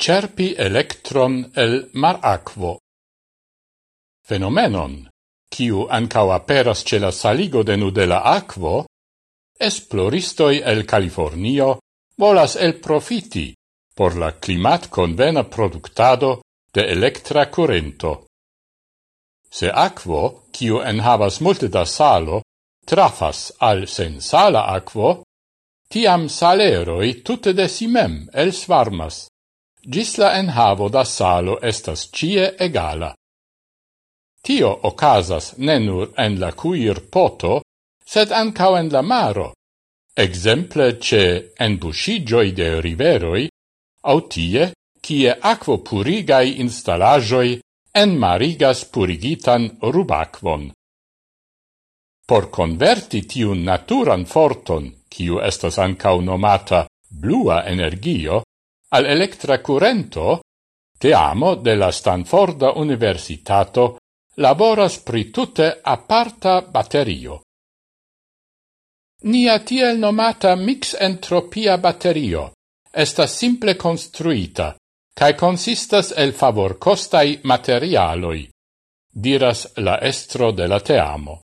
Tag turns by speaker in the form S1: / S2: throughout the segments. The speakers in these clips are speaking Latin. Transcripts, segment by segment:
S1: Cerpi electron el mar aquo. Fenomenon, kiu ancau aperas ce la saligo de nudela aquo, esploristoi el Californio volas el profiti por la climat convena productado de electra currento. Se aquo, kiu enhavas multe da salo, trafas al sen sala aquo, tiam saleroi tutte de si mem elsvarmas gis la enhavo da salo estas cie egala. Tio ocasas ne nur en la cuir poto, sed ancao en la maro, exemple ce embuscigioi de riveroi, au tie, cie aquo purigai instalagioi en marigas purigitan rubacvon. Por converti tiun naturan forton, kiu estas ancao nomata blua energio, al electra currento, teamo de la Stanforda Universitato laboras pri tutte aparta batterio. Nia tiel nomata mix-entropia batterio estas simple construita, cae consistas el favor costai materialoi, diras la estro de la teamo.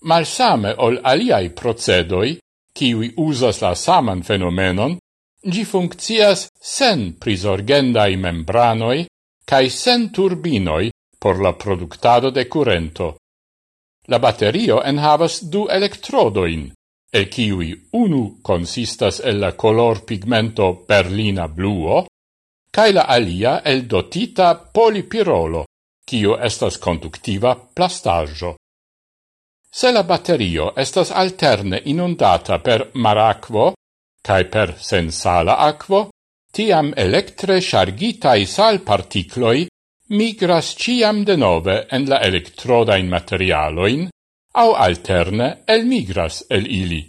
S1: Malsame ol aliai procedoi, kiwi usas la saman fenomenon, Gi funccias sen prisorgendai membranoi cae sen turbinoi por la productado de curento. La batterio enhavas du electrodoin, e kiwi unu consistas el la color pigmento berlina bluo, cae la alia el dotita polipirolo, kio estas conductiva plastaggio. Se la batterio estas alterne inundata per maracvo, cae per sensala aquo, tiam electre chargitai sal particloi migras ciam de nove en la electrodain materialoin, au alterne el migras el ili.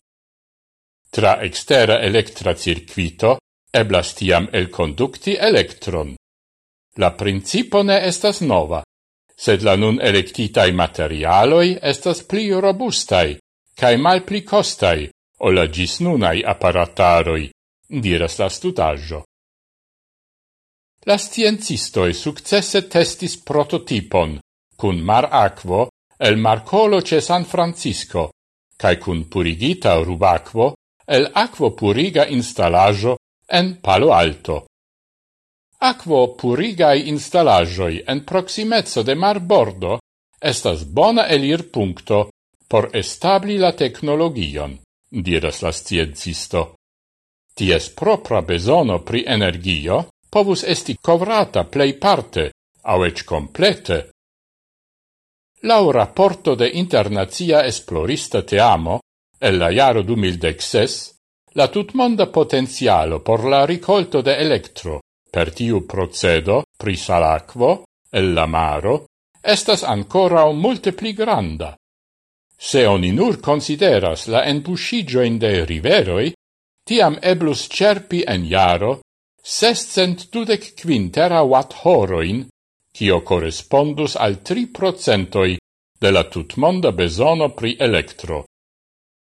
S1: Tra extera electra circuito eblas tiam el conducti electron. La principo ne estas nova, sed la nun electitai materialoi estas pli robustai, cae mal pli costai, ol la gis nunai apparataroi, diras la studaggio. La sciencistoi successe testis prototipon, cun mar aquo el Marcolo ce San Francisco, cae cun purigita rubacvo el aquo puriga installaggio en Palo Alto. Aquo purigai installajoi en proximezzo de mar bordo estas bona elir puncto por establi la technologion diras la sciencisto. Ties propra besono pri energio povus esti covrata plei parte, au ec complete. Lau rapporto de Internazia Esplorista Teamo, el la jaro 2016, la tutmonda potenzialo por la ricolto de electro per tiu procedo pri salacvo el la maro estas ancora multe pli granda. Se oni nur consideras la enpusigioin de riveroi, tiam eblus cerpi en jaro 625 terawatt horoin, cio correspondus al 3% de la tutmonda besono pri electro.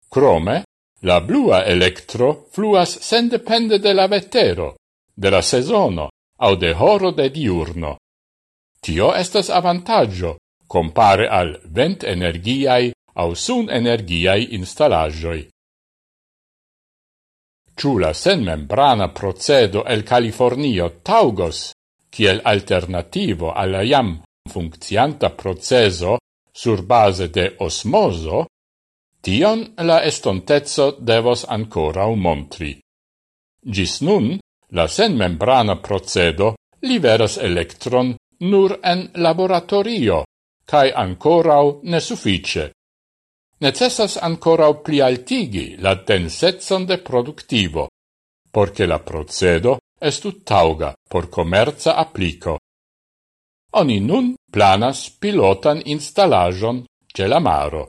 S1: Crome, la blua electro fluas sendepende de la vetero, de la sezono, au de horo de diurno. Tio estas avantaggio, compare al vent energiai au sun energiai installagioi. Ciù la senmembrana procedo el Californio taugos, kiel alternativo alla jam funccianta proceso sur base de osmoso, tion la estontezzo devos ancora montri. Gis nun, la senmembrana procedo liveras electron nur en laboratorio, cae ancorau ne suffice necessas ancora pli altigi la densetson de productivo, porche la procedo estu tauga por commerza applico. Oni nun planas pilotan installajon ce la maro.